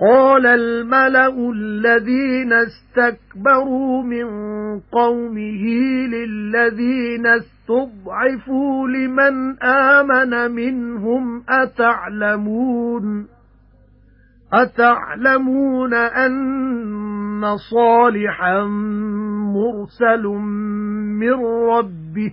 قَالَ الْمَلَأُ الَّذِينَ اسْتَكْبَرُوا مِنْ قَوْمِهِ لِلَّذِينَ اسْتُضْعِفُوا لِمَنْ آمَنَ مِنْهُمْ أَتَعْلَمُونَ أَتَعْلَمُونَ أَنَّ صَالِحًا مُرْسَلٌ مِنْ رَبِّهِ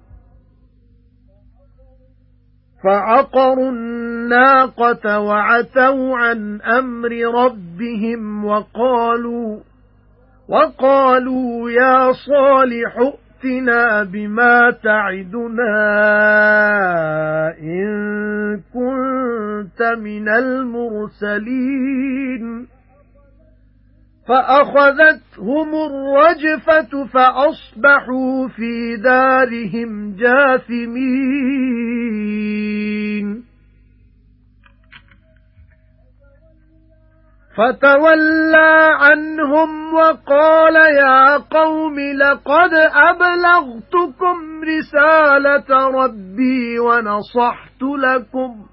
فَعَقَرُوا النَّاقَةَ وَعَتَوْا عَنْ أَمْرِ رَبِّهِمْ وَقَالُوا وَقَالُوا يَا صَالِحُ ائْتِنَا بِمَا تَعِدُنَا إِن كُنتَ مِنَ الْمُرْسَلِينَ فَأَخَذَتْهُمُ الرَّجْفَةُ فَأَصْبَحُوا فِي دَارِهِمْ جَاثِمِينَ. فَتَوَلَّى عَنْهُمْ وَقَالَ يَا قَوْمِ لَقَدْ أَبْلَغْتُكُمْ رِسَالَةَ رَبِّي وَنَصَحْتُ لَكُمْ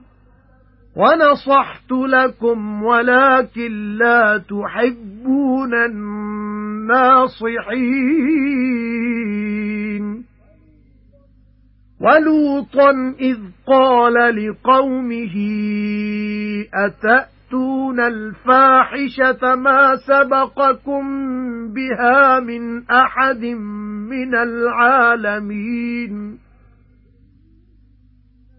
وَنَصَحْتُ لَكُمْ وَلَكِن لَّا تُحِبُّونَ النَّاصِحِينَ. وَلُوطًا إِذْ قَالَ لِقَوْمِهِ أَتَأْتُونَ الْفَاحِشَةَ مَا سَبَقَكُم بِهَا مِنْ أَحَدٍ مِنَ الْعَالَمِينَ؟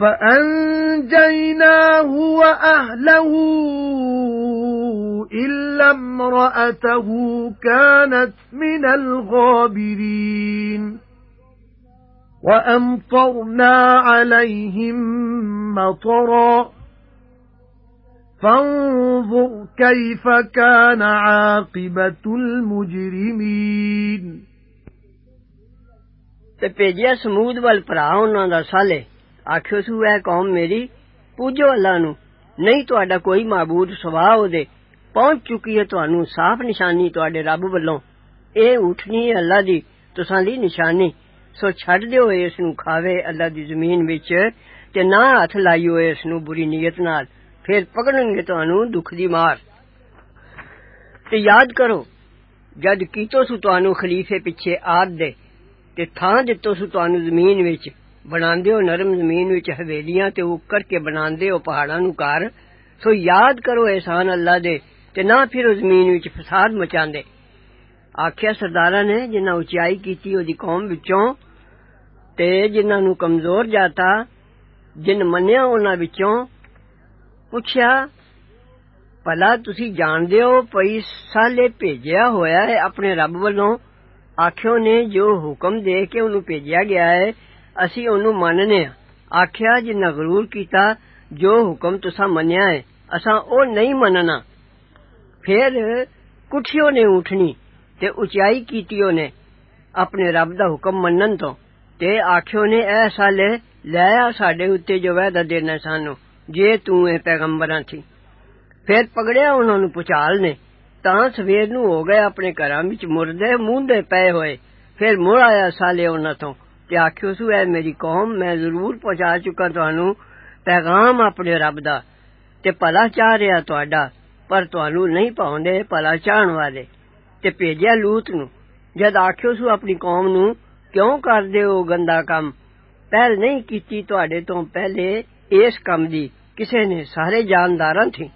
فَأَنجَيْنَاهُ وَأَهْلَهُ إِلَّا امْرَأَتَهُ كَانَتْ مِنَ الْغَابِرِينَ وَأَمْطَرْنَا عَلَيْهِمْ مَطَرًا فَانظُرْ كَيْفَ كَانَ عَاقِبَةُ الْمُجْرِمِينَ ਤੇ ਭੇਜਿਆ ਸਮੂਦ ਵੱਲ ਭਰਾ ਉਹਨਾਂ ਦਾ ਸਾਲੇ آکھیو سو اے قوم میری پوجو اللہ نو نہیں تہاڈا کوئی معبود سوا دے پہنچ چکی ہے تہانوں صاف نشانی تہاڈے رب والوں اے اٹھنی ہے اللہ دی تساں دی نشانی سو چھڈ دیو اس نو کھاوے اللہ دی زمین وچ تے نہ ہاتھ لائیو اس نو بری نیت نال پھر پکڑن گے تہانوں دکھ دی مار تے یاد کرو جد کیتو سو تہانوں خلیفے پیچھے آد دے تے تھاں دتو سو تہانوں زمین ਬਣਾਉਂਦੇ ਹੋ ਨਰਮ ਜ਼ਮੀਨ ਵਿੱਚ ਹਵੇਲੀਆਂ ਤੇ ਉੱਕਰ ਕੇ ਬਣਾਉਂਦੇ ਹੋ ਪਹਾੜਾਂ ਨੂੰ ਘਰ ਸੋ ਯਾਦ ਕਰੋ ਇਹਸਾਨ ਅੱਲਾ ਦੇ ਤੇ ਨਾ ਫਿਰ ਉਹ ਜ਼ਮੀਨ ਵਿੱਚ ਫਸਾਦ ਮਚਾਉਂਦੇ ਆਖਿਆ ਸਰਦਾਰਾਂ ਨੇ ਜਿਨ੍ਹਾਂ ਉਚਾਈ ਕੀਤੀ ਉਹਦੀ ਕੌਮ ਵਿੱਚੋਂ ਤੇ ਜਿਨ੍ਹਾਂ ਨੂੰ ਕਮਜ਼ੋਰ ਜਾਤਾ ਜਿਨ ਮੰਨਿਆ ਉਹਨਾਂ ਵਿੱਚੋਂ ਪੁੱਛਿਆ ਭਲਾ ਤੁਸੀਂ ਜਾਣਦੇ ਹੋ ਪਈ ਸਾਲੇ ਭੇਜਿਆ ਹੋਇਆ ਹੈ ਆਪਣੇ ਰੱਬ ਵੱਲੋਂ ਆਖਿਓ ਨੇ ਜੋ ਹੁਕਮ ਦੇ ਕੇ ਉਹਨੂੰ ਭੇਜਿਆ ਗਿਆ ਹੈ اسی اونوں ماننے آکھیا جنہ غرور کیتا جو حکم تسا منیا ہے اساں او نہیں مننا پھر کٹھیوں نے اٹھنی تے اچائی کیتیوں نے اپنے رب دا حکم منن تو تے آکھیوں نے اے سالے لے آ ساڈے اتے جو وعدہ دینا سانو جے تو اے پیغمبراں تھی پھر پکڑیا انہاں نو پچال نے تاں سویر نو ہو گئے اپنے گھراں وچ مردے مونڈے پئے ہوئے پھر مڑ آیا سالے انہاں تو ਤੋਂ ਤੇ ਆਖਿਓ ਸੂ ਐ ਮੇਰੀ ਕੌਮ ਮੈਂ ਜ਼ਰੂਰ ਪਹੁੰਚਾ ਚੁੱਕਾ ਤੁਹਾਨੂੰ ਪੈਗਾਮ ਆਪਣੇ ਰੱਬ ਦਾ ਤੇ ਭਲਾ ਚਾਹ ਰਿਹਾ ਤੁਹਾਡਾ ਪਰ ਤੁਹਾਨੂੰ ਨਹੀਂ ਪਾਉਂਦੇ ਭਲਾ ਚਾਹਣ ਵਾਲੇ ਤੇ ਭੇਜਿਆ ਲੂਤ ਨੂੰ ਜਦ ਆਖਿਓ ਸੂ ਆਪਣੀ ਕੌਮ ਨੂੰ ਕਿਉਂ ਕਰਦੇ ਹੋ ਗੰਦਾ ਕੰਮ ਪਹਿਲ ਨਹੀਂ ਕੀਤੀ ਤੁਹਾਡੇ ਤੋਂ ਪਹਿਲੇ ਇਸ ਕੰਮ ਦੀ ਕਿਸੇ ਨੇ ਸਾਰੇ ਜਾਨਦਾਰਾਂ ਥੀ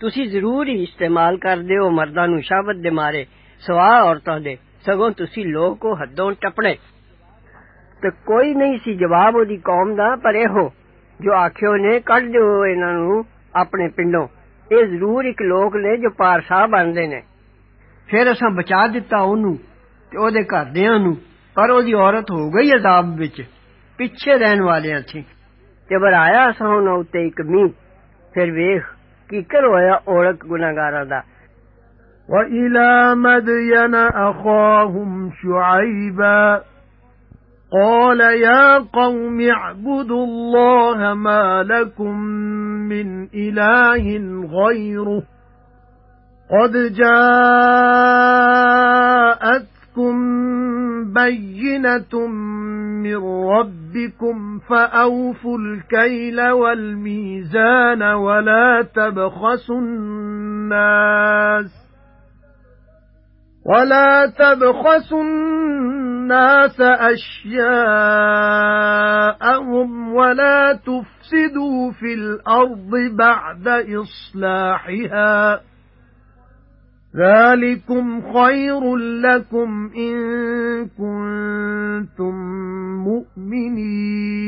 ਤੁਸੀਂ ਜ਼ਰੂਰ ਹੀ ਇਸਤੇਮਾਲ ਕਰਦੇ ਹੋ ਮਰਦਾਂ ਨੂੰ ਸ਼ਾਬਤ ਦੇ ਮਾਰੇ ਸਵਾ ਔਰਤਾਂ ਦੇ ਸਗੋਂ ਤੁਸੀਂ ਲੋਕ ਕੋ ਹੱਦੋਂ ਟਪੜੇ ਤੇ ਕੋਈ ਨਹੀਂ ਸੀ ਜਵਾਬ ਉਹਦੀ ਕੌਮ ਦਾ ਪਰ ਇਹੋ ਜੋ ਆਖਿਓ ਨੇ ਕੱਢ ਦਿਓ ਇਹਨਾਂ ਨੂੰ ਆਪਣੇ ਪਿੰਡੋਂ ਇਹ ਜ਼ਰੂਰ ਇੱਕ ਲੋਕ ਨੇ ਜੋ ਪਾਰਸ਼ਾ ਬਣਦੇ ਨੇ ਫਿਰ ਅਸਾਂ ਬਚਾ ਦਿੱਤਾ ਉਹਨੂੰ ਤੇ ਉਹਦੇ ਘਰਦਿਆਂ ਨੂੰ ਪਰ ਉਹਦੀ ਔਰਤ ਹੋ ਗਈ ਅਜ਼ਾਬ ਵਿੱਚ ਪਿੱਛੇ ਰਹਿਣ ਵਾਲਿਆਂ ਸੀ ਤੇ ਬਰਾਇਆ ਅਸਾਂ ਉਹਨਾਂ ਉੱਤੇ ਇੱਕ ਮੀਂਹ ਫਿਰ ਵੇਖ ਕੀ ਕਰ ਹੋਇਆ ਔਲਕ ਗੁਨਾਹਗਾਰਾਂ ਦਾ وَإِلَى مَدْيَنَ أَخَاهُمْ شُعَيْبًا قَالَ يَا قَوْمِ اعْبُدُوا اللَّهَ مَا لَكُمْ مِنْ إِلَٰهٍ غَيْرُهُ قَدْ جَاءَتْكُمْ بَيِّنَةٌ مِنْ رَبِّكُمْ فَأَوْفُوا الْكَيْلَ وَالْمِيزَانَ وَلَا تَبْخَسُوا النَّاسَ وَلَا تَبْخَسُوا النَّاسَ أَشْيَاءَهُمْ وَلَا تُفْسِدُوا فِي الْأَرْضِ بَعْدَ إِصْلَاحِهَا ذَلِكُمْ خَيْرٌ لَكُمْ إِن كُنتُم مُّؤْمِنِينَ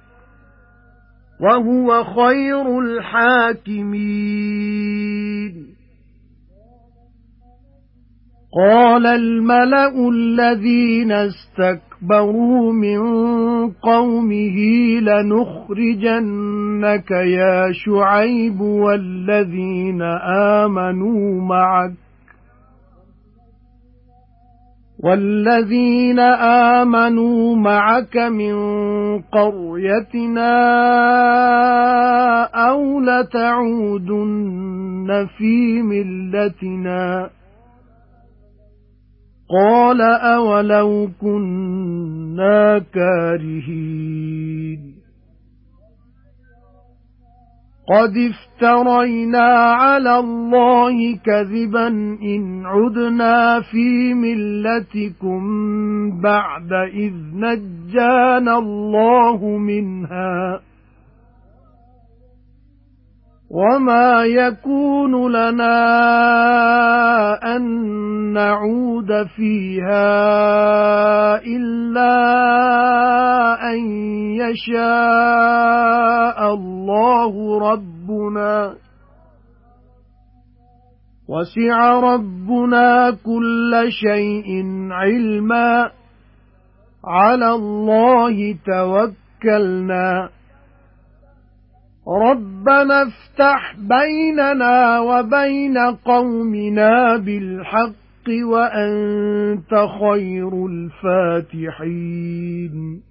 وَهُوَ خَيْرُ الْحَاكِمِينَ. قَالَ الْمَلَأُ الَّذِينَ اسْتَكْبَرُوا مِنْ قَوْمِهِ لَنُخْرِجَنَّكَ يَا شُعَيْبُ وَالَّذِينَ آمَنُوا مَعَكَ. وَالَّذِينَ آمَنُوا مَعَكَ مِنْ قَرْيَتِنَا أَوْ لَتَعُودُنَّ فِي مِلَّتِنَا. قَالَ أَوَلَوْ كُنَّا كَارِهِينَ. قَدِ افْتَرَيْنَا عَلَى اللَّهِ كَذِبًا إِنْ عُدْنَا فِي مِلَّتِكُمْ بَعْدَ إِذْ نَجَّانَا اللَّهُ مِنْهَا وَمَا يَكُونُ لَنَا أَن نَّعُودَ فِيهَا إِلَّا أَن يَشَاءَ اللَّهُ رَبُّنَا. وَسِعَ رَبُّنَا كُلَّ شَيْءٍ عِلْمًا. عَلَى اللَّهِ تَوَكَّلْنَا. رَبَّنَا افتح بَيْنَنَا وَبَيْنَ قَوْمِنَا بِالْحَقِّ وَأَنْتَ خَيْرُ الْفَاتِحِينَ.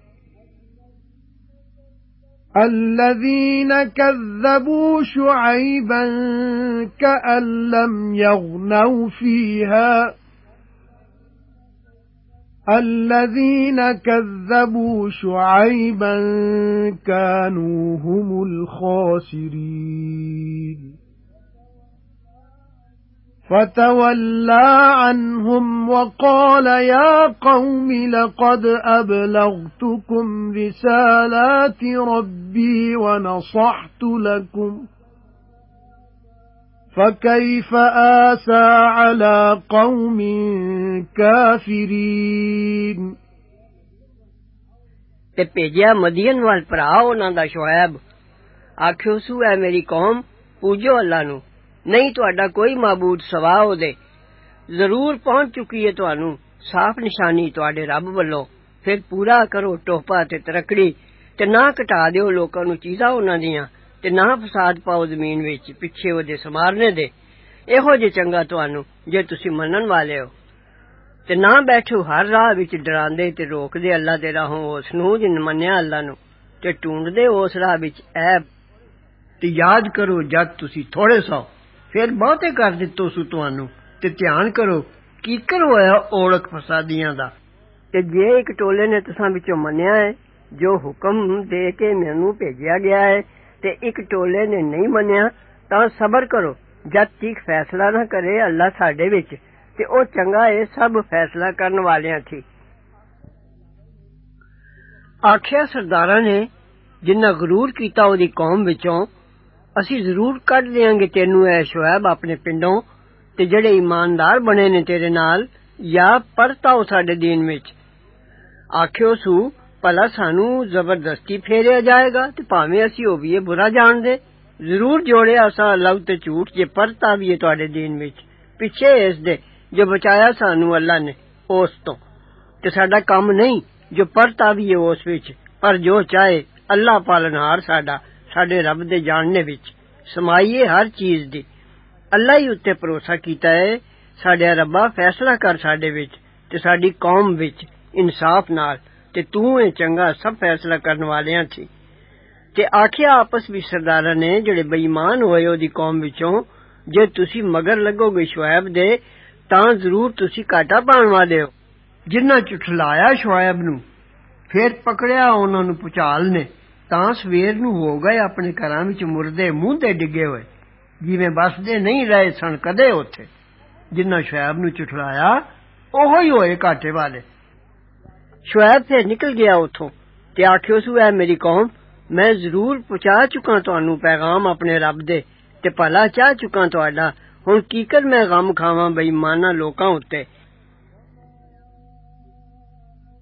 الَّذِينَ كَذَّبُوا شُعَيْبًا كَأَن لَّمْ يَغْنَوْا فِيهَا. الَّذِينَ كَذَّبُوا شُعَيْبًا كَانُوا هُمُ الْخَاسِرِينَ. فَتَوَلَّى عَنْهُمْ وَقَالَ يَا قَوْمِ لَقَدْ أَبْلَغْتُكُمْ رِسَالَاتِ رَبِّي وَنَصَحْتُ لَكُمْ فَكَيْفَ آسَى عَلَى قَوْمٍ كَافِرِينَ تے بھیجیا مدین ول بھراؤ انہاں دا شعیب آکھیو سو اے میری قوم پوجو اللہ نو ਨਹੀਂ ਤੁਹਾਡਾ ਕੋਈ ਮਾਬੂਦ ਸਵਾ ਉਹਦੇ ਜ਼ਰੂਰ ਪਹੁੰਚ ਚੁੱਕੀ ਹੈ ਤੁਹਾਨੂੰ ਸਾਫ਼ ਨਿਸ਼ਾਨੀ ਤੁਹਾਡੇ ਰੱਬ ਵੱਲੋਂ ਫਿਰ ਪੂਰਾ ਕਰੋ ਟੋਪਾ ਤੇ ਤਰਕੜੀ ਤੇ ਨਾ ਘਟਾ ਦਿਓ ਲੋਕਾਂ ਨੂੰ ਚੀਜ਼ਾਂ ਉਹਨਾਂ ਦੀਆਂ ਤੇ ਨਾ ਫਸਾਦ ਪਾਓ ਜ਼ਮੀਨ ਵਿੱਚ ਪਿੱਛੇ ਉਹਦੇ ਸਮਾਰਨੇ ਦੇ ਇਹੋ ਜੇ ਚੰਗਾ ਤੁਹਾਨੂੰ ਜੇ ਤੁਸੀਂ ਮੰਨਣ ਵਾਲੇ ਹੋ ਤੇ ਨਾ ਬੈਠੋ ਹਰ ਰਾਹ ਵਿੱਚ ਡਰਾਉਂਦੇ ਤੇ ਰੋਕਦੇ ਅੱਲਾ ਦੇ ਰਾਹੋਂ ਉਸ ਨੂੰ ਜਿਨ ਮੰਨਿਆ ਅੱਲਾ ਨੂੰ ਤੇ ਢੂੰਡਦੇ ਉਸ ਰਾਹ ਵਿੱਚ ਐਬ ਤੇ ਯਾਦ ਕਰੋ ਜਦ ਤੁਸੀਂ ਥੋੜੇ ਸੌ پھر بہتے کر دتو سو تانوں تے دھیان کرو کیکر ہویا اوڑک فسادیاں دا تے جے ایک ٹولے نے تساں وچوں منیا ہے جو حکم دے کے مینوں بھیجیا گیا ہے تے ایک ٹولے نے نہیں منیا تا صبر کرو جد تیک فیصلہ نہ کرے اللہ ساڈے وچ تے او چنگا اے سب فیصلہ کرن والیاں تھی آکھیا سرداراں نے جنہ غرور کیتا او دی قوم وچوں ਅਸੀਂ ਜ਼ਰੂਰ ਕੱਢ ਦੇਾਂਗੇ ਤੈਨੂੰ ਐ ਸ਼ੁਐਬ ਆਪਣੇ ਪਿੰਡੋਂ ਤੇ ਜਿਹੜੇ ਇਮਾਨਦਾਰ ਬਣੇ ਨੇ ਤੇਰੇ ਨਾਲ ਜਾਂ ਪਰਤਾਓ ਸਾਡੇ ਦੀਨ ਵਿੱਚ ਆਖਿਓ ਸੂ ਭਲਾ ਸਾਨੂੰ ਜ਼ਬਰਦਸਤੀ ਫੇਰਿਆ ਜਾਏਗਾ ਤੇ ਭਾਵੇਂ ਅਸੀਂ ਉਹ ਵੀ ਇਹ ਬੁਰਾ ਜਾਣਦੇ ਜ਼ਰੂਰ ਜੋੜਿਆ ਅਸਾਂ ਅੱਲਾਹ ਤੇ ਝੂਠ ਜੇ ਪਰਤਾ ਵੀ ਤੁਹਾਡੇ ਦੀਨ ਵਿੱਚ ਪਿੱਛੇ ਇਸ ਦੇ ਜੋ ਬਚਾਇਆ ਸਾਨੂੰ ਅੱਲਾ ਨੇ ਉਸ ਤੋਂ ਤੇ ਸਾਡਾ ਕੰਮ ਨਹੀਂ ਜੋ ਪਰਤਾ ਵੀ ਉਸ ਵਿੱਚ ਪਰ ਜੋ ਚਾਹੇ ਅੱਲਾ ਪਾਲਨਹਾਰ ਸਾਡਾ ਸਾਡੇ ਰੱਬ ਦੇ ਜਾਣਨੇ ਵਿੱਚ ਸਮਾਈਏ ਹਰ ਚੀਜ਼ ਦੀ ਅੱਲਾ ਹੀ ਉੱਤੇ ਭਰੋਸਾ ਕੀਤਾ ਹੈ ਸਾਡੇ ਰੱਬਾ ਫੈਸਲਾ ਕਰ ਸਾਡੇ ਵਿੱਚ ਤੇ ਸਾਡੀ ਕੌਮ ਵਿੱਚ ਇਨਸਾਫ ਨਾਲ ਤੇ ਤੂੰ ਇਹ ਚੰਗਾ ਸਭ ਫੈਸਲਾ ਕਰਨ ਵਾਲਿਆਂ ਸੀ ਤੇ ਆਖਿਆ ਆਪਸ ਵਿੱਚ ਸਰਦਾਰਾਂ ਨੇ ਜਿਹੜੇ ਬੇਈਮਾਨ ਹੋਏ ਉਹਦੀ ਕੌਮ ਵਿੱਚੋਂ ਜੇ ਤੁਸੀਂ ਮਗਰ ਲੱਗੋਗੇ ਸ਼ੁਐਬ ਦੇ ਤਾਂ ਜ਼ਰੂਰ ਤੁਸੀਂ ਘਾਟਾ ਪਾਉਣ ਵਾਲੇ ਹੋ ਜਿੰਨਾ ਝੁਠਲਾਇਆ ਸ਼ੁਐਬ ਨੂੰ ਫੇਰ ਪਕੜਿਆ ਉਹਨਾਂ ਨੂੰ ਪੁਚਾਲ ਨੇ ਤਾਂ ਸਵੇਰ ਨੂੰ ਹੋ ਗਏ ਆਪਣੇ ਘਰਾਂ ਵਿੱਚ ਮੁਰਦੇ ਮੂੰਹ ਤੇ ਡਿੱਗੇ ਹੋਏ ਜਿਵੇਂ ਬਸਦੇ ਨਹੀਂ ਰਹੇ ਸਨ ਕਦੇ ਉੱਥੇ ਜਿੰਨਾ ਸ਼ੁਐਬ ਨੂੰ ਝੁਠਲਾਇਆ ਉਹੋ ਹੀ ਹੋਏ ਘਾਟੇ ਵਾਲੇ ਸ਼ੁਐਬ ਫਿਰ ਨਿਕਲ ਗਿਆ ਉਥੋਂ ਤੇ ਆਖਿਓ ਸੂ ਐ ਮੇਰੀ ਕੌਮ ਮੈਂ ਜ਼ਰੂਰ ਪਹੁੰਚਾ ਚੁੱਕਾ ਤੁਹਾਨੂੰ ਪੈਗਾਮ ਆਪਣੇ ਰੱਬ ਦੇ ਤੇ ਭਲਾ ਚਾਹ ਚੁੱਕਾ ਤੁਹਾਡਾ ਹੁਣ ਕੀ ਕਰ ਮੈਂ ਗਮ ਖਾਵਾਂ ਬੇਈਮਾਨਾ ਲੋਕਾਂ ਉੱਤੇ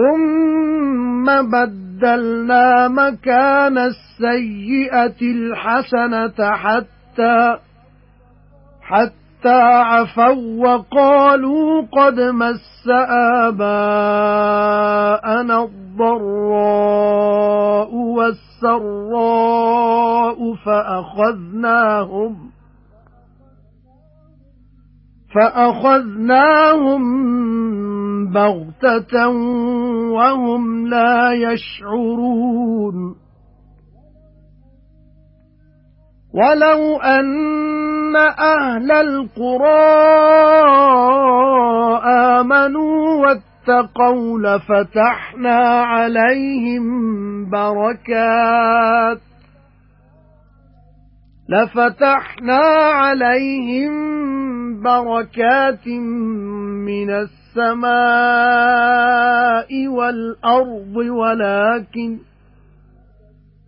ثُمَّ بَدَّلْنَا مَكَانَ السَّيِّئَةِ الْحَسَنَةَ حَتَّى حَتَّى عَفَوْا وَقَالُوا قَدْ مَسَّ آبَاءَنَا الضَّرَّاءُ وَالسَّرَّاءُ فَأَخَذْنَاهُمْ فَأَخَذْنَاهُمْ بَغْتَةً وَهُمْ لَا يَشْعُرُونَ. وَلَوْ أَنَّ أَهْلَ الْقُرَى آمَنُوا وَاتَّقَوْا لَفَتَحْنَا عَلَيْهِمْ بَرَكَاتٍ. لَفَتَحْنَا عَلَيْهِمْ بَرَكَاتٍ مِنَ السَّمَاءِ وَالْأَرْضِ وَلَكِنْ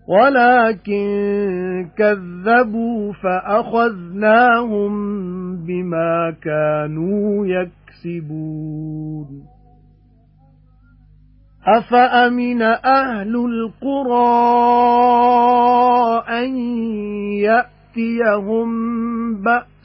ولكن كذبوا فأخذناهم بما كانوا يكسبون. أفأمن أهل القرى أن يأتيهم بأسنا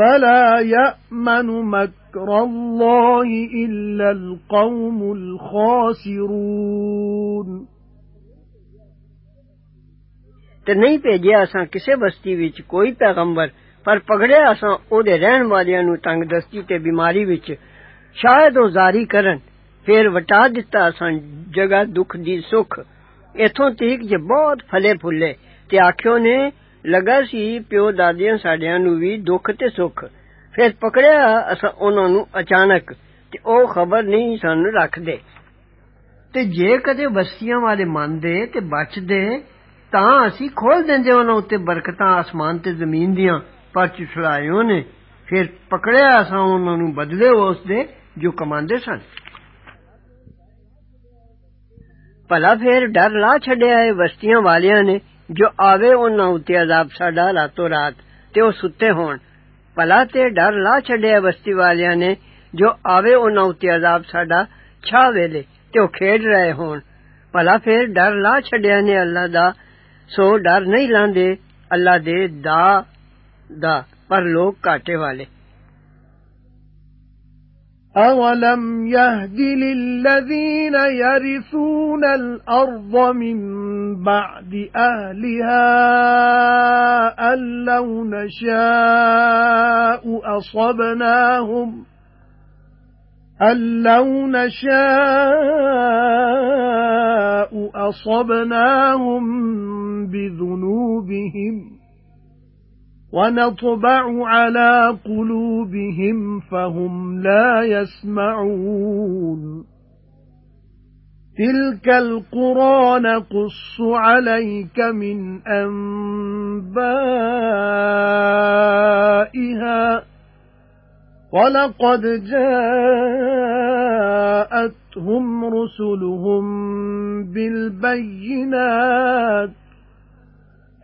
فَلَا يَأْمَنُ مَكْرَ اللَّهِ إِلَّا الْقَوْمُ الْخَاسِرُونَ. تے نہیں بھیجیا اساں کسے بستی وچ کوئی پیغمبر پر پکڑیا اساں أو دے رہن والیاں نو تنگ دستی تے بیماری وچ شاید أو زاری کرن پھر وٹا دتا اساں جگہ دکھ دی سکھ۔ ایتھوں تیک جے بہت پھلے پھلے تے آکھیو نے ਲਗਾ ਸੀ ਪਿਓ ਦਾਦਿਆਂ ਸਾਡਿਆਂ ਨੂੰ ਵੀ ਦੁੱਖ ਤੇ ਸੁੱਖ ਫਿਰ ਪਕੜਿਆ ਅਸਾਂ ਉਹਨਾਂ ਨੂੰ ਅਚਾਨਕ ਤੇ ਉਹ ਖਬਰ ਨਹੀਂ ਸਾਨੂੰ ਰੱਖਦੇ ਤੇ ਜੇ ਕਦੇ ਬਸਤੀਆਂ ਵਾਲੇ ਮੰਨਦੇ ਤੇ ਬਚਦੇ ਤਾਂ ਅਸੀਂ ਖੋਲ ਦਿੰਦੇ ਉਹਨਾਂ ਉੱਤੇ ਬਰਕਤਾਂ ਆਸਮਾਨ ਤੇ ਜ਼ਮੀਨ ਦੀਆਂ ਪਰ ਚੁਛਲਾਇਓ ਨੇ ਫਿਰ ਪਕੜਿਆ ਅਸਾਂ ਉਹਨਾਂ ਨੂੰ ਬਦਲੇ ਉਸ ਦੇ ਜੋ ਕਮਾਉਂਦੇ ਸਨ ਭਲਾ ਫੇਰ ਡਰ ਲਾ ਛੱਡਿਆ ਹੈ ਵਸਤੀਆਂ ਵਾਲਿਆਂ ਨੇ جو آوے اونا اتے عذاب سا ڈالا رات تے او ستے ہون۔ پلا تے ڈر لا چھڈیا بستی والیاں نے جو آوے اونا اتے عذاب ساڈا چھا ویلے تے او کھیڈ رہے ہون۔ پلا پھر ڈر لا چھڈیا نے اللہ دا سو ڈر نہیں لاندے۔ اللہ دے دا دا، پر لوگ کاٹے والے۔ أَوَلَمْ يَهْدِ لِلَّذِينَ يَرِثُونَ الْأَرْضَ مِنْ بَعْدِ أَهْلِهَا أَنْ لَوْ نَشَاءُ أَصَبْنَاهُمْ أَن لَّوْ نَشَاءُ أَصَبْنَاهُم بِذُنُوبِهِمْ وَنَطْبَعُ عَلَى قُلُوبِهِمْ فَهُمْ لَا يَسْمَعُونَ. تِلْكَ الْقُرَى نَقُصُّ عَلَيْكَ مِنْ أَنبَائِهَا. وَلَقَدْ جَاءَتْهُمْ رُسُلُهُم بِالْبَيِّنَاتِ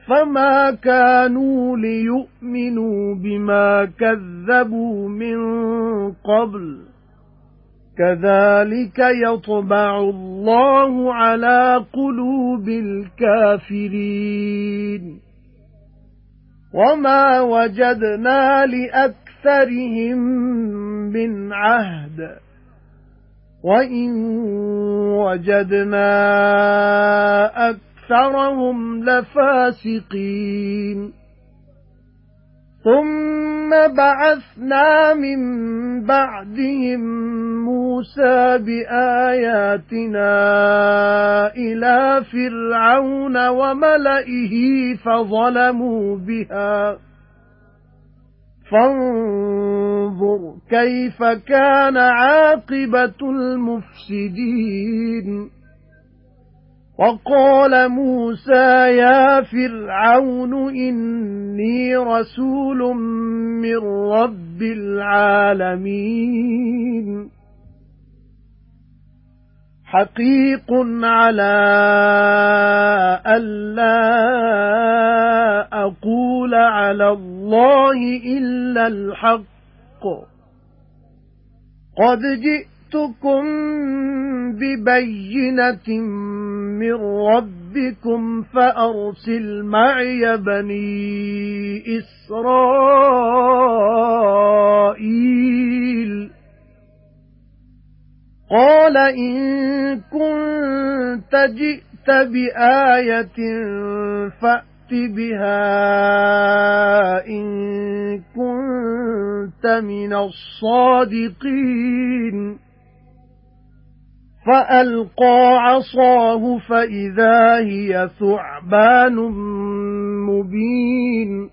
فَمَا كَانُوا لِيُؤْمِنُوا بِمَا كَذَّبُوا مِن قَبْلُ كَذَلِكَ يَطْبَعُ اللَّهُ عَلَى قُلُوبِ الْكَافِرِينَ وَمَا وَجَدْنَا لِأَكْثَرِهِم أَكْثَرِهِمْ مِنْ عَهْدٍ وَإِنْ وَجَدْنَا أَكْثَرَهُمْ لَفَاسِقِينَ. ثُمَّ بَعَثْنَا مِن بَعْدِهِم مُوسَى بِآيَاتِنَا إِلَى فِرْعَوْنَ وَمَلَئِهِ فَظَلَمُوا بِهَا. فانظر كيف كان عاقبة المفسدين. وقال موسى يا فرعون إني رسول من رب العالمين. حقيق على ألا أقول على الله إلا الحق. قد جئتكم ببينة من ربكم فأرسل معي بني إسرائيل. قال إن كنت جئت بآية فأت بها إن كنت من الصادقين. فألقى عصاه فإذا هي ثعبان مبين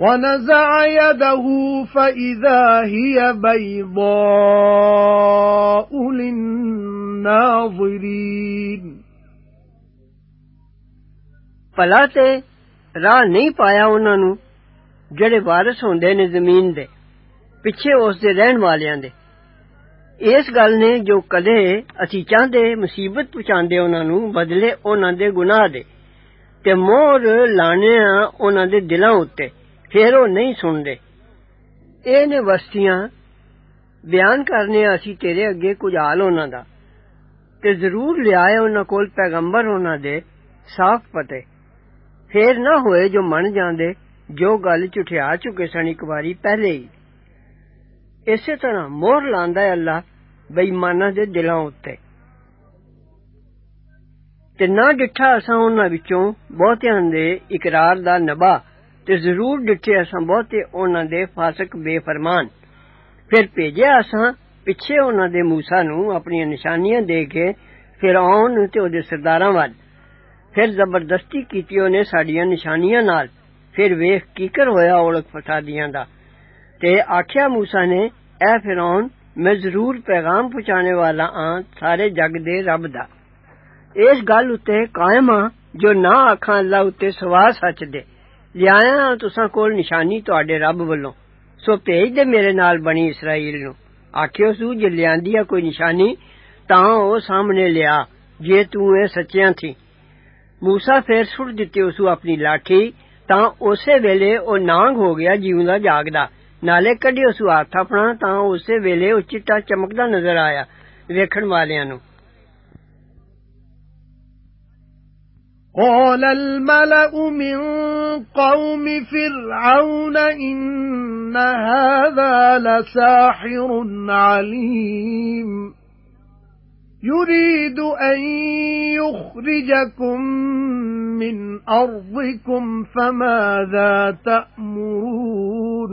ونزع يده فإذا هي بيضاء للناظرين ਭਲਾ ਤੇ ਰਾਹ ਨਹੀਂ ਪਾਇਆ ਉਹਨਾਂ ਨੂੰ ਜਿਹੜੇ ਵਾਰਿਸ ਹੁੰਦੇ ਨੇ ਜ਼ਮੀਨ ਦੇ ਪਿੱਛੇ ਉਸ ਦੇ ਰਹਿਣ ਵਾਲਿਆਂ ਦੇ اس گل نے جو کدے اسی چاہندے مصیبت پہنچاندے انہاں نو بدلے انہاں دے گناہ دے تے مور لانے انہاں دے دلاں اُتے پھر او نہیں سندے اے نے وستیاں بیان کرنے اسی تیرے اگے کچھ حال انہاں دا تے ضرور لیائے انہاں کول پیغمبر انہاں دے صاف پتے پھر نہ ہوئے جو من جاندے جو گل چٹھیا چکے سن ایک باری پہلے ہی اسی طرح مور لاندا ہے اللہ ਬੇਈਮਾਨਾਂ ਦੇ ਦਿਲਾਂ ਉੱਤੇ ਤੇ ਨਾ ਡਿੱਠਾ ਅਸਾਂ ਉਹਨਾਂ ਵਿੱਚੋਂ ਬਹੁਤਿਆਂ ਦੇ ਇਕਰਾਰ ਦਾ ਨਬਾ ਤੇ ਜ਼ਰੂਰ ਡਿੱਠੇ ਅਸਾਂ ਬਹੁਤੇ ਉਹਨਾਂ ਦੇ ਫਾਸਕ ਬੇਫਰਮਾਨ ਫਿਰ ਭੇਜਿਆ ਅਸਾਂ ਪਿੱਛੇ ਉਹਨਾਂ ਦੇ موسی ਨੂੰ ਆਪਣੀਆਂ ਨਿਸ਼ਾਨੀਆਂ ਦੇ ਕੇ ਫਿਰੌਨ ਤੇ ਉਹਦੇ ਸਰਦਾਰਾਂ ਵੱਲ ਫਿਰ ਜ਼ਬਰਦਸਤੀ ਕੀਤੀ ਉਹਨੇ ਸਾਡੀਆਂ ਨਿਸ਼ਾਨੀਆਂ ਨਾਲ ਫਿਰ ਵੇਖ ਕੀਕਰ ਹੋਇਆ ਔਲਖ ਫਸਾਦੀਆਂ ਦਾ ਤੇ ਆਖਿਆ موسی ਨੇ ਐ ਫਿਰੌਨ ਮੈਂ ਜ਼ਰੂਰ ਪੈਗਾਮ ਪਹੁੰਚਾਣੇ ਵਾਲਾ ਆਂ ਸਾਰੇ ਜਗ ਦੇ ਰੱਬ ਦਾ ਇਸ ਗੱਲ ਉੱਤੇ ਕਾਇਮ ਆ ਜੋ ਨਾ ਆਖਾਂ ਅੱਲਾ ਉੱਤੇ ਸਵਾ ਸੱਚ ਦੇ ਲਿਆਇਆ ਤੁਸਾਂ ਕੋਲ ਨਿਸ਼ਾਨੀ ਤੁਹਾਡੇ ਰੱਬ ਵੱਲੋਂ ਸੋ ਭੇਜ ਦੇ ਮੇਰੇ ਨਾਲ ਬਣੀ ਇਸਰਾਈਲ ਨੂੰ ਆਖਿਓ ਸੂ ਜੇ ਲਿਆਂਦੀ ਆ ਕੋਈ ਨਿਸ਼ਾਨੀ ਤਾਂ ਉਹ ਸਾਹਮਣੇ ਲਿਆ ਜੇ ਤੂੰ ਇਹ ਸੱਚਿਆਂ ਥੀ ਮੂਸਾ ਫੇਰ ਸੁੱਟ ਦਿੱਤੀ ਉਸ ਨੂੰ ਆਪਣੀ ਲਾਠੀ ਤਾਂ ਉਸੇ ਵੇਲੇ ਉਹ ਨਾਂਗ ਹੋ ਗਿਆ ਜੀਵਨ ਦਾ ਜਾਗਦਾ ਨਾਲੇ ਕੱਢਿਓ ਸੂ ਹੱਥ ਆਪਣਾ ਤਾਂ ਉਸੇ ਵੇਲੇ ਉਹ ਚਿੱਟਾ ਚਮਕਦਾ ਨਜ਼ਰ ਆਇਆ ਵੇਖਣ ਵਾਲਿਆਂ ਨੂੰ قال الملأ من قوم فرعون إن هذا لساحر عليم يُرِيدُ أَن يُخْرِجَكُم مِّنْ أَرْضِكُمْ فَمَاذَا تَأْمُرُونَ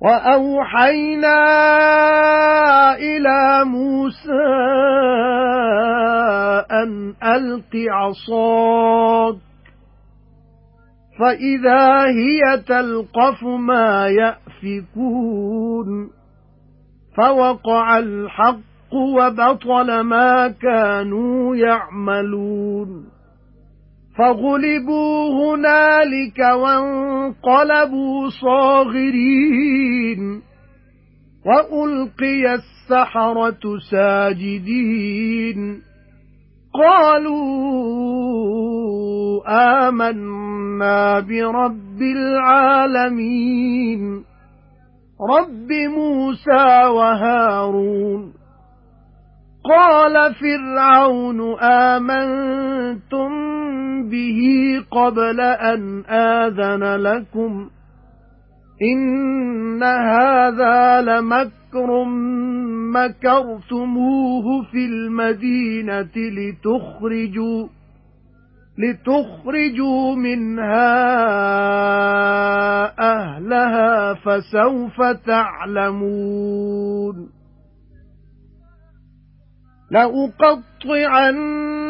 وَأَوْحَيْنَا إِلَى مُوسَى أَنْ أَلْقِ عَصَاكَ فَإِذَا هِيَ تَلْقَفُ مَا يَأْفِكُونَ فَوَقَعَ الْحَقُّ وَبَطَلَ مَا كَانُوا يَعْمَلُونَ فَغُلِبُوا هُنَالِكَ وَانقَلَبُوا صَاغِرِينَ. وَأُلْقِيَ السَّحَرَةُ سَاجِدِينَ. قَالُوا آمَنَّا بِرَبِّ الْعَالَمِينَ. رَبِّ مُوسَى وَهَارُونَ. قَالَ فِرْعَوْنُ آمَنْتُمْ بِهِ قَبْلَ أَنْ آذَنَ لَكُمْ إِنَّ هَذَا لَمَكْرٌ مَكَرْتُمُوهُ فِي الْمَدِينَةِ لِتُخْرِجُوا لِتُخْرِجُوا مِنْهَا أَهْلَهَا فَسَوْفَ تَعْلَمُونَ لَأُقَطِّعَنَّ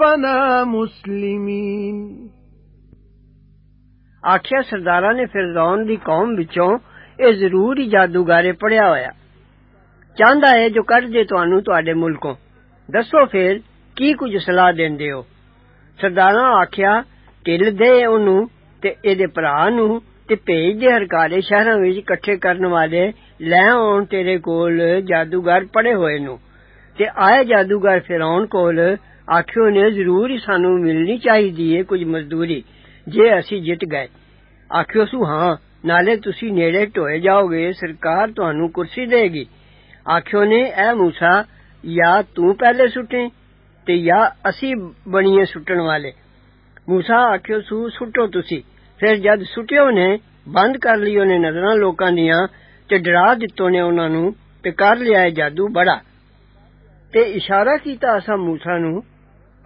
توفنا ਮੁਸਲਿਮੀਨ ਆਖਿਆ ਸਰਦਾਰਾਂ ਨੇ ਫਿਰਜ਼ੌਨ ਦੀ ਕੌਮ ਵਿੱਚੋਂ ਇਹ ਜ਼ਰੂਰ ਹੀ ਜਾਦੂਗਾਰੇ ਪੜਿਆ ਹੋਇਆ ਚਾਹੁੰਦਾ ਹੈ ਜੋ ਕੱਢ ਦੇ ਤੁਹਾਨੂੰ ਤੁਹਾਡੇ ਮੁਲਕੋਂ ਦੱਸੋ ਫੇਰ ਕੀ ਕੁਝ ਸਲਾਹ ਦਿੰਦੇ ਹੋ ਸਰਦਾਰਾਂ ਆਖਿਆ ਢਿੱਲ ਦੇ ਉਹਨੂੰ ਤੇ ਇਹਦੇ ਭਰਾ ਨੂੰ ਤੇ ਭੇਜ ਦੇ ਹਰਕਾਰੇ ਸ਼ਹਿਰਾਂ ਵਿੱਚ ਇਕੱਠੇ ਕਰਨ ਵਾਲੇ ਲੈ ਆਉਣ ਤੇਰੇ ਕੋਲ ਜਾਦੂਗਰ ਪੜੇ ਹੋਏ ਨੂੰ ਤੇ ਆਏ ਜਾਦੂਗਰ ਫਿਰੌਨ ਕੋਲ ਆਖਿਓ ਨੇ ਜ਼ਰੂਰ ਹੀ ਸਾਨੂੰ ਮਿਲਣੀ ਚਾਹੀਦੀ ਏ ਕੁਝ ਮਜ਼ਦੂਰੀ ਜੇ ਅਸੀਂ ਜਿੱਤ ਗਏ ਆਖਿਓ ਸੁ ਹਾਂ ਨਾਲੇ ਤੁਸੀਂ ਨੇੜੇ ਢੋਏ ਜਾਓਗੇ ਸਰਕਾਰ ਤੁਹਾਨੂੰ ਕੁਰਸੀ ਦੇਗੀ ਆਖਿਓ ਨੇ ਐ ਮੂਸਾ ਜਾਂ ਤੂੰ ਪਹਿਲੇ ਸੁੱਟੇ ਤੇ ਜਾਂ ਅਸੀਂ ਬਣੀਏ ਸੁੱਟਣ ਵਾਲੇ ਮੂਸਾ ਆਖਿਓ ਸੁ ਸੁੱਟੋ ਤੁਸੀਂ ਫਿਰ ਜਦ ਸੁੱਟਿਓ ਨੇ ਬੰਦ ਕਰ ਲਿਓ ਨੇ ਨਜ਼ਰਾਂ ਲੋਕਾਂ ਦੀਆਂ ਤੇ ਡਰਾ ਦਿੱਤੋ ਨੇ ਉਹਨਾਂ ਨੂੰ ਤੇ ਕਰ ਲਿਆ ਜਾਦੂ ਬੜਾ ਤੇ ਇਸ਼ਾਰਾ ਕੀਤਾ ਅਸਾਂ ਮੂਸਾ ਨੂੰ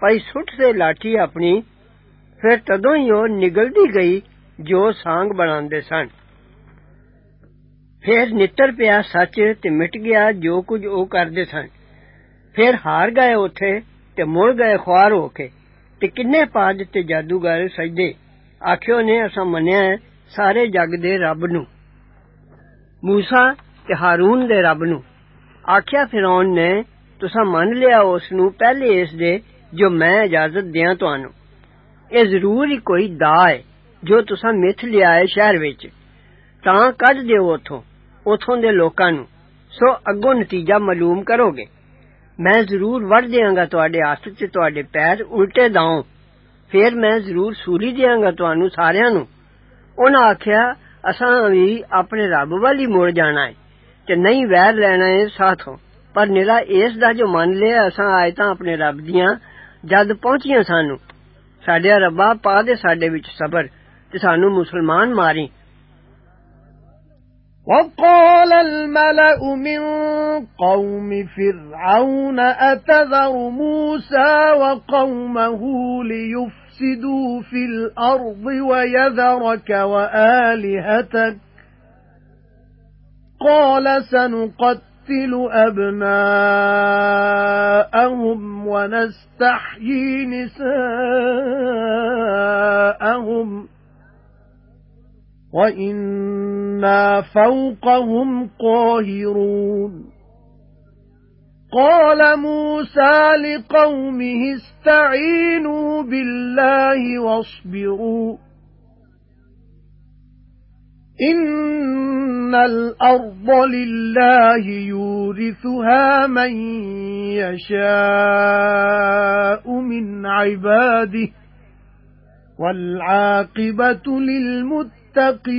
پئی سٹ سے لاٹھی اپنی پھر تدوں ہی وہ نگلدی گئی جو سانگ بناندے سن پھر نتر پیا سچ تے مٹ گیا جو کچھ أو کردے سن پھر ہار گئے اوتھے تے مڑ گئے خوار ہو کے تے کنے پا دتے جادوگر سجدے آکھیو نے اساں منیا ہے سارے جگ دے رب موسی تے ہارون دے رب نو آکھیا فرعون نے تساں من لیا اس نو پہلے اس دے ਜੋ ਮੈਂ ਇਜਾਜ਼ਤ ਦਿਆਂ ਤੁਹਾਨੂੰ ਇਹ ਜ਼ਰੂਰ ਹੀ ਕੋਈ ਦਾ ਹੈ ਜੋ ਤੁਸੀਂ ਮਿੱਥ ਲਿਆ ਹੈ ਸ਼ਹਿਰ ਵਿੱਚ ਤਾਂ ਕੱਢ ਦਿਓ ਉਥੋਂ ਉਥੋਂ ਦੇ ਲੋਕਾਂ ਨੂੰ ਸੋ ਅੱਗੋਂ ਨਤੀਜਾ ਮਾਲੂਮ ਕਰੋਗੇ ਮੈਂ ਜ਼ਰੂਰ ਵੜ ਦਿਆਂਗਾ ਤੁਹਾਡੇ ਹੱਥ 'ਚ ਤੁਹਾਡੇ ਪੈਰ ਉਲਟੇ ਦਾਉ ਫਿਰ ਮੈਂ ਜ਼ਰੂਰ ਸੂਲੀ ਦਿਆਂਗਾ ਤੁਹਾਨੂੰ ਸਾਰਿਆਂ ਨੂੰ ਉਹਨਾਂ ਆਖਿਆ ਅਸਾਂ ਵੀ ਆਪਣੇ ਰੱਬ ਵਾਲੀ ਮੁੜ ਜਾਣਾ ਹੈ ਤੇ ਨਹੀਂ ਵੈਰ ਲੈਣਾ ਹੈ ਸਾਥੋਂ ਪਰ ਨਿਰਾ ਇਸ ਦਾ ਜੋ ਮੰਨ ਲਿਆ ਅਸਾਂ ਆਇਤਾਂ ਆਪਣੇ ਰੱਬ ਦੀਆਂ ਜਦ ਪਹੁੰਚੀਆਂ ਸਾਨੂੰ ਸਾਡੇ ਰੱਬਾ ਪਾ ਦੇ ਸਾਡੇ ਵਿੱਚ ਸਬਰ ਤੇ ਸਾਨੂੰ ਮੁਸਲਮਾਨ ਮਾਰੀ وقال الملأ من قوم فرعون أتذر موسى وقومه ليفسدوا في الأرض ويذرك وآلهتك قال سنقتل نُقَتِّلُ أَبْنَاءَهُمْ وَنَسْتَحْيِي نِسَاءَهُمْ وَإِنَّا فَوْقَهُمْ قَاهِرُونَ. قَالَ مُوسَى لِقَوْمِهِ اسْتَعِينُوا بِاللَّهِ وَاصْبِرُوا. إِنَّ الْأَرْضَ لِلَّهِ يُورِثُهَا مَن يَشَاءُ مِنْ عِبَادِهِ وَالْعَاقِبَةُ لِلْمُتَّقِينَ